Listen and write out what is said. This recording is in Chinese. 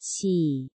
气